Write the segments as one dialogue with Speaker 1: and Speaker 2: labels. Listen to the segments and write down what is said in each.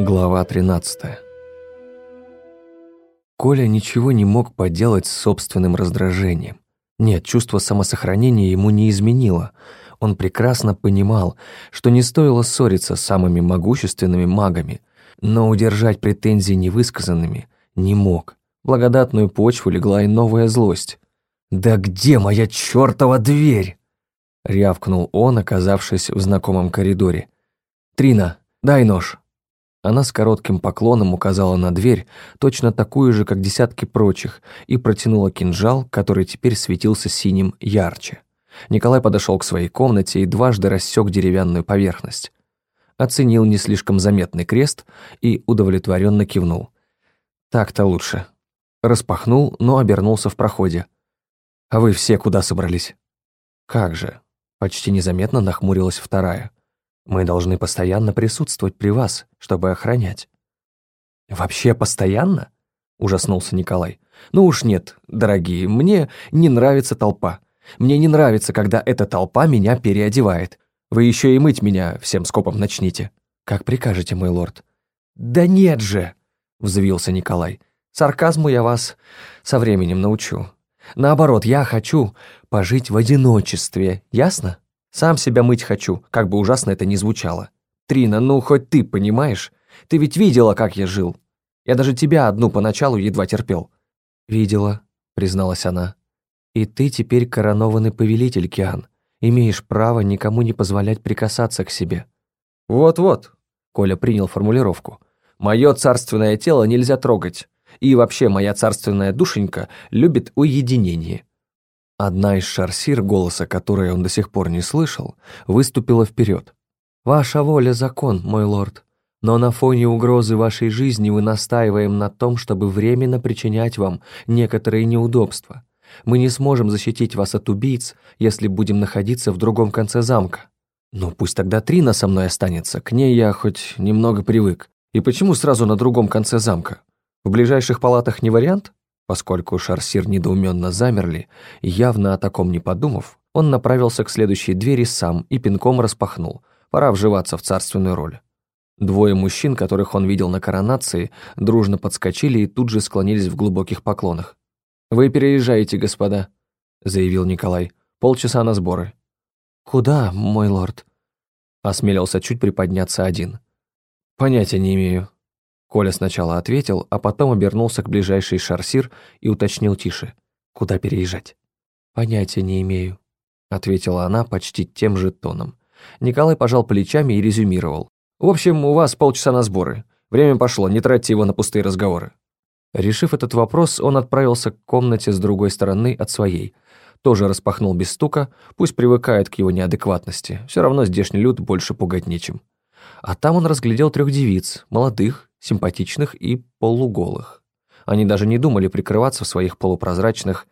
Speaker 1: Глава 13 Коля ничего не мог поделать с собственным раздражением. Нет, чувство самосохранения ему не изменило. Он прекрасно понимал, что не стоило ссориться с самыми могущественными магами, но удержать претензии невысказанными не мог. Благодатную почву легла и новая злость. «Да где моя чертова дверь?» — рявкнул он, оказавшись в знакомом коридоре. «Трина, дай нож». Она с коротким поклоном указала на дверь, точно такую же, как десятки прочих, и протянула кинжал, который теперь светился синим ярче. Николай подошел к своей комнате и дважды рассек деревянную поверхность. Оценил не слишком заметный крест и удовлетворенно кивнул. «Так-то лучше». Распахнул, но обернулся в проходе. «А вы все куда собрались?» «Как же?» Почти незаметно нахмурилась вторая. Мы должны постоянно присутствовать при вас, чтобы охранять». «Вообще постоянно?» — ужаснулся Николай. «Ну уж нет, дорогие, мне не нравится толпа. Мне не нравится, когда эта толпа меня переодевает. Вы еще и мыть меня всем скопом начните». «Как прикажете, мой лорд». «Да нет же!» — взвился Николай. «Сарказму я вас со временем научу. Наоборот, я хочу пожить в одиночестве, ясно?» Сам себя мыть хочу, как бы ужасно это ни звучало. Трина, ну хоть ты понимаешь? Ты ведь видела, как я жил. Я даже тебя одну поначалу едва терпел». «Видела», — призналась она. «И ты теперь коронованный повелитель, Киан. Имеешь право никому не позволять прикасаться к себе».
Speaker 2: «Вот-вот», — Коля принял формулировку. «Мое царственное тело нельзя трогать. И вообще моя царственная душенька любит уединение».
Speaker 1: Одна из шарсир, голоса которой он до сих пор не слышал, выступила вперед. «Ваша воля — закон, мой лорд, но на фоне угрозы вашей жизни мы настаиваем на том, чтобы временно причинять вам некоторые неудобства. Мы не сможем защитить вас от убийц, если будем находиться в другом конце замка. Ну, пусть тогда Трина со мной останется, к ней я хоть немного привык. И почему сразу на другом конце замка? В ближайших палатах не вариант?» Поскольку шарсир недоуменно замерли, явно о таком не подумав, он направился к следующей двери сам и пинком распахнул. Пора вживаться в царственную роль. Двое мужчин, которых он видел на коронации, дружно подскочили и тут же склонились в глубоких поклонах. «Вы переезжаете, господа», — заявил Николай. «Полчаса на сборы». «Куда, мой лорд?» — осмелился чуть приподняться один. «Понятия не имею», Коля сначала ответил, а потом обернулся к ближайшей шарсир и уточнил тише. «Куда переезжать?» «Понятия не имею», — ответила она почти тем же тоном. Николай пожал плечами и резюмировал. «В общем, у вас полчаса на сборы. Время пошло, не тратьте его на пустые разговоры». Решив этот вопрос, он отправился к комнате с другой стороны от своей. Тоже распахнул без стука, пусть привыкает к его неадекватности. Все равно здешний люд больше пугать нечем. А там он разглядел трех девиц, молодых, симпатичных и полуголых. Они даже не думали прикрываться в своих полупрозрачных,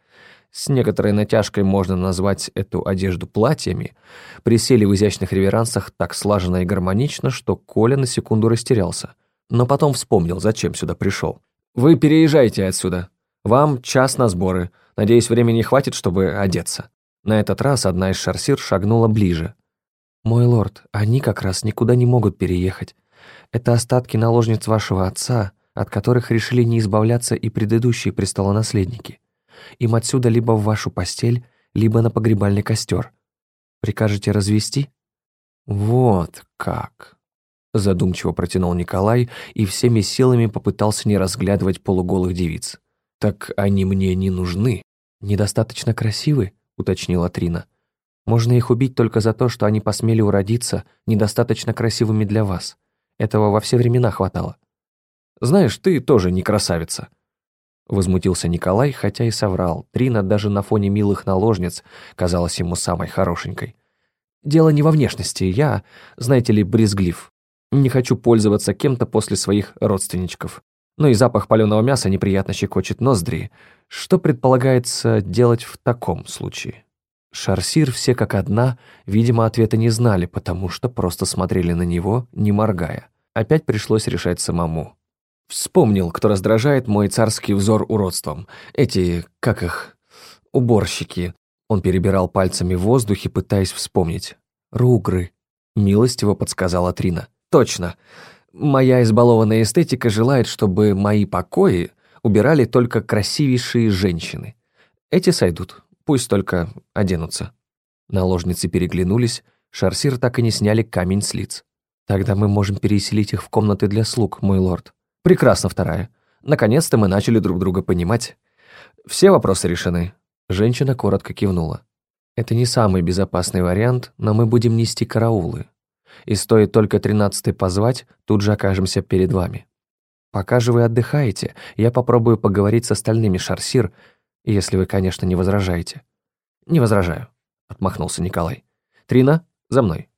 Speaker 1: с некоторой натяжкой можно назвать эту одежду платьями, присели в изящных реверансах так слаженно и гармонично, что Коля на секунду растерялся, но потом вспомнил, зачем сюда пришел. «Вы переезжайте отсюда. Вам час на сборы. Надеюсь, времени хватит, чтобы одеться». На этот раз одна из шарсир шагнула ближе. «Мой лорд, они как раз никуда не могут переехать. Это остатки наложниц вашего отца, от которых решили не избавляться и предыдущие престолонаследники. Им отсюда либо в вашу постель, либо на погребальный костер. Прикажете развести?» «Вот как!» Задумчиво протянул Николай и всеми силами попытался не разглядывать полуголых девиц. «Так они мне не нужны». «Недостаточно красивы?» — уточнила Трина. «Можно их убить только за то, что они посмели уродиться недостаточно красивыми для вас. Этого во все времена хватало. Знаешь, ты тоже не красавица. Возмутился Николай, хотя и соврал. Трина даже на фоне милых наложниц казалась ему самой хорошенькой. Дело не во внешности, я, знаете ли, брезглив. Не хочу пользоваться кем-то после своих родственничков. Ну и запах паленого мяса неприятно щекочет ноздри. Что предполагается делать в таком случае? Шарсир все как одна, видимо, ответа не знали, потому что просто смотрели на него, не моргая. Опять пришлось решать самому. Вспомнил, кто раздражает мой царский взор уродством. Эти, как их, уборщики. Он перебирал пальцами в воздухе, пытаясь вспомнить. «Ругры», — милостиво подсказала Трина. «Точно. Моя избалованная эстетика желает, чтобы мои покои убирали только красивейшие женщины. Эти сойдут, пусть только оденутся». Наложницы переглянулись, Шарсир так и не сняли камень с лиц. «Тогда мы можем переселить их в комнаты для слуг, мой лорд». «Прекрасно, вторая. Наконец-то мы начали друг друга понимать. Все вопросы решены». Женщина коротко кивнула. «Это не самый безопасный вариант, но мы будем нести караулы. И стоит только тринадцатый позвать, тут же окажемся перед вами. Пока же вы отдыхаете, я попробую поговорить с остальными, Шарсир, если вы, конечно, не возражаете». «Не возражаю», — отмахнулся Николай. «Трина, за мной».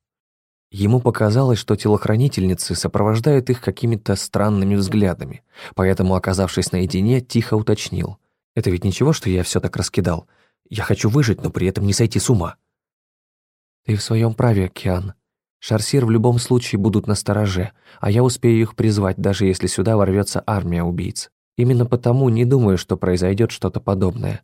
Speaker 1: Ему показалось, что телохранительницы сопровождают их какими-то странными взглядами, поэтому, оказавшись наедине, тихо уточнил. «Это ведь ничего, что я все так раскидал. Я хочу выжить, но при этом не сойти с ума». «Ты в своем праве, Киан. Шарсир в любом случае будут на стороже, а я успею их призвать, даже если сюда ворвется армия убийц. Именно потому не думаю, что произойдет что-то подобное.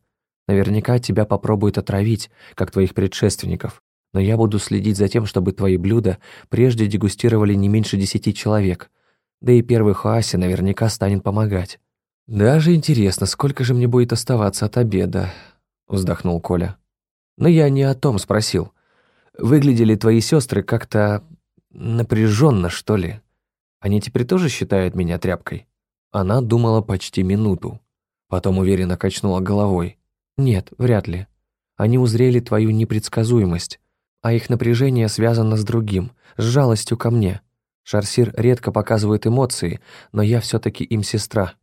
Speaker 1: Наверняка тебя попробуют отравить, как твоих предшественников, но я буду следить за тем, чтобы твои блюда прежде дегустировали не меньше десяти человек, да и первый Хуаси наверняка станет помогать. «Даже интересно, сколько же мне будет оставаться от обеда?» — вздохнул Коля. «Но я не о том спросил. Выглядели твои сестры как-то напряженно, что ли? Они теперь тоже считают меня тряпкой?» Она думала почти минуту. Потом уверенно качнула головой. «Нет, вряд ли. Они узрели твою непредсказуемость, а их напряжение связано с другим, с жалостью ко мне. Шарсир редко показывает эмоции, но я все таки им сестра».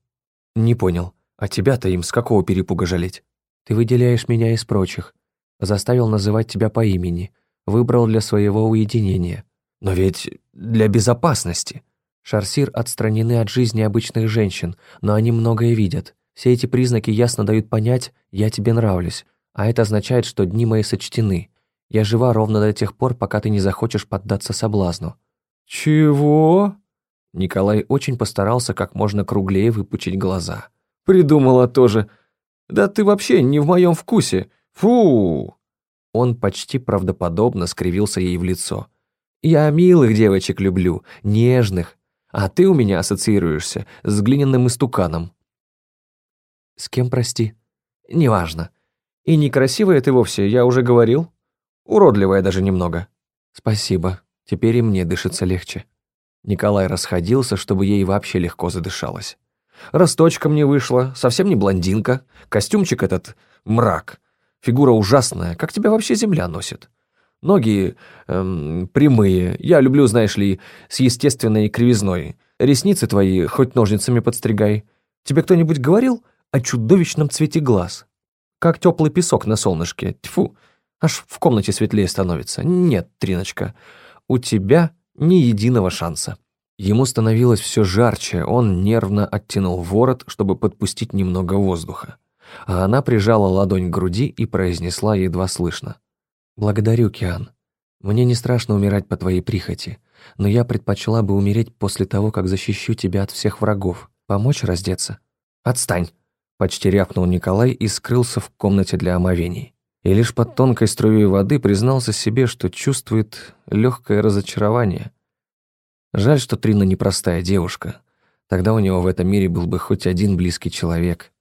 Speaker 1: «Не понял. А тебя-то им с какого перепуга жалеть?» «Ты выделяешь меня из прочих. Заставил называть тебя по имени. Выбрал для своего уединения. Но ведь для безопасности». Шарсир отстранены от жизни обычных женщин, но они многое видят. Все эти признаки ясно дают понять «я тебе нравлюсь», а это означает, что дни мои сочтены. Я жива ровно до тех пор, пока ты не захочешь поддаться соблазну».
Speaker 2: «Чего?»
Speaker 1: Николай очень постарался как можно круглее выпучить глаза.
Speaker 2: «Придумала тоже. Да ты вообще не в моем вкусе. Фу!»
Speaker 1: Он почти правдоподобно скривился ей в лицо. «Я милых девочек люблю, нежных, а ты у меня ассоциируешься с глиняным истуканом». «С кем, прости?» «Неважно. И некрасивая ты вовсе, я уже говорил. Уродливая даже немного». «Спасибо. Теперь и мне дышится легче». Николай расходился, чтобы ей вообще легко задышалось. «Росточка мне вышла, совсем не блондинка. Костюмчик этот — мрак. Фигура ужасная, как тебя вообще земля носит. Ноги эм, прямые, я люблю, знаешь ли, с естественной кривизной. Ресницы твои хоть ножницами подстригай. Тебе кто-нибудь говорил о чудовищном цвете глаз? Как теплый песок на солнышке. Тьфу, аж в комнате светлее становится. Нет, Триночка, у тебя ни единого шанса. Ему становилось все жарче, он нервно оттянул ворот, чтобы подпустить немного воздуха. А она прижала ладонь к груди и произнесла едва слышно. «Благодарю, Киан. Мне не страшно умирать по твоей прихоти, но я предпочла бы умереть после того, как защищу тебя от всех врагов. Помочь раздеться?» «Отстань!» — почти рявкнул Николай и скрылся в комнате для омовений и лишь под тонкой струей воды признался себе, что чувствует легкое разочарование. Жаль, что Трина непростая девушка. Тогда у него в этом мире был бы хоть один близкий человек.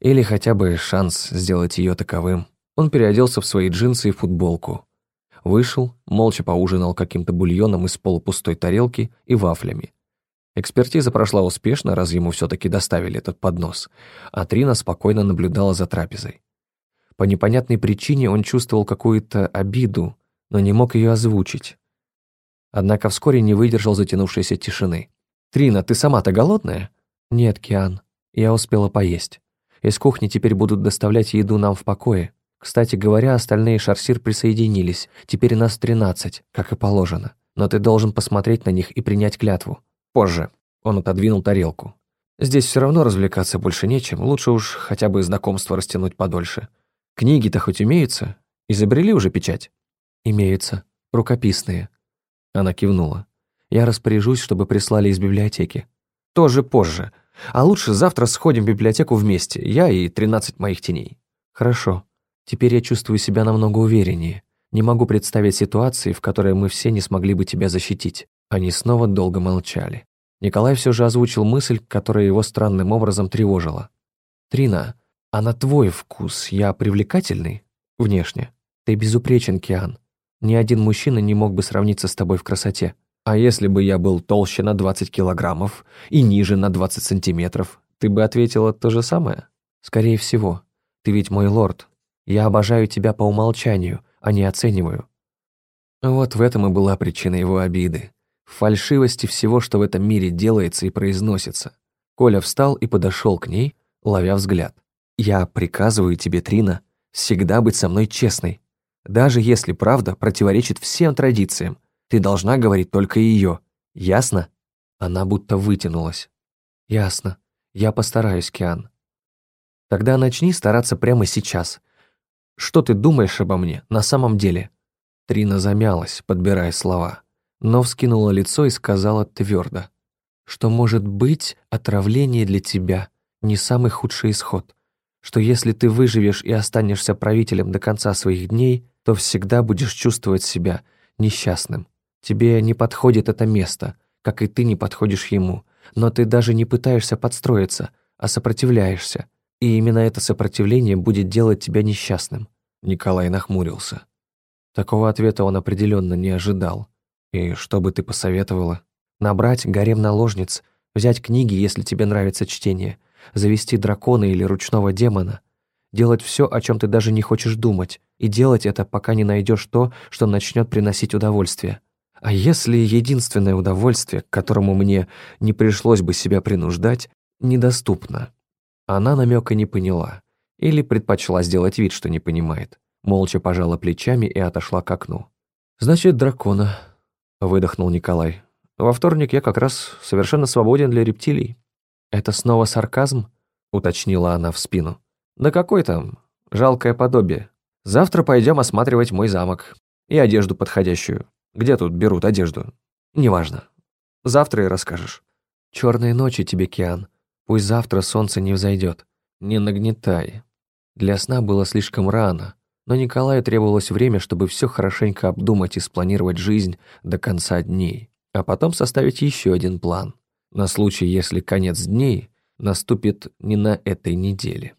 Speaker 1: Или хотя бы шанс сделать ее таковым. Он переоделся в свои джинсы и футболку. Вышел, молча поужинал каким-то бульоном из полупустой тарелки и вафлями. Экспертиза прошла успешно, раз ему все таки доставили этот поднос, а Трина спокойно наблюдала за трапезой. По непонятной причине он чувствовал какую-то обиду, но не мог ее озвучить. Однако вскоре не выдержал затянувшейся тишины. «Трина, ты сама-то голодная?» «Нет, Киан, я успела поесть. Из кухни теперь будут доставлять еду нам в покое. Кстати говоря, остальные шарсир присоединились, теперь нас тринадцать, как и положено. Но ты должен посмотреть на них и принять клятву. Позже». Он отодвинул тарелку. «Здесь все равно развлекаться больше нечем, лучше уж хотя бы знакомство растянуть подольше. Книги-то хоть имеются? Изобрели уже печать? Имеются. Рукописные. Она кивнула. Я распоряжусь, чтобы прислали из библиотеки. Тоже позже. А лучше завтра сходим в библиотеку вместе, я и тринадцать моих теней. Хорошо. Теперь я чувствую себя намного увереннее. Не могу представить ситуации, в которой мы все не смогли бы тебя защитить. Они снова долго молчали. Николай все же озвучил мысль, которая его странным образом тревожила. «Трина, а на твой вкус я привлекательный? Внешне. Ты безупречен, Киан. Ни один мужчина не мог бы сравниться с тобой в красоте. А если бы я был толще на 20 килограммов и ниже на 20 сантиметров, ты бы ответила то же самое? Скорее всего. Ты ведь мой лорд. Я обожаю тебя по умолчанию, а не оцениваю. Вот в этом и была причина его обиды. Фальшивости всего, что в этом мире делается и произносится. Коля встал и подошел к ней, ловя взгляд. «Я приказываю тебе, Трина, всегда быть со мной честной. Даже если правда противоречит всем традициям, ты должна говорить только ее. Ясно?» Она будто вытянулась. «Ясно. Я постараюсь, Киан». «Тогда начни стараться прямо сейчас. Что ты думаешь обо мне на самом деле?» Трина замялась, подбирая слова, но вскинула лицо и сказала твердо, что может быть отравление для тебя не самый худший исход что если ты выживешь и останешься правителем до конца своих дней, то всегда будешь чувствовать себя несчастным. Тебе не подходит это место, как и ты не подходишь ему, но ты даже не пытаешься подстроиться, а сопротивляешься, и именно это сопротивление будет делать тебя несчастным». Николай нахмурился. Такого ответа он определенно не ожидал. «И что бы ты посоветовала?» «Набрать гарем наложниц, взять книги, если тебе нравится чтение, завести дракона или ручного демона, делать все, о чем ты даже не хочешь думать, и делать это, пока не найдешь то, что начнет приносить удовольствие. А если единственное удовольствие, к которому мне не пришлось бы себя принуждать, недоступно? Она намека не поняла. Или предпочла сделать вид, что не понимает. Молча пожала плечами и отошла к окну. «Значит, дракона», — выдохнул Николай. «Во вторник я как раз совершенно свободен для рептилий». «Это снова сарказм?» — уточнила она в спину. «Да какой там? Жалкое подобие. Завтра пойдем осматривать мой замок. И одежду подходящую. Где тут берут одежду? Неважно. Завтра и расскажешь. Черные ночи тебе, Киан. Пусть завтра солнце не взойдет. Не нагнетай». Для сна было слишком рано, но Николаю требовалось время, чтобы все хорошенько обдумать и спланировать жизнь до конца дней, а потом составить еще один план — на случай, если конец дней наступит не на этой неделе.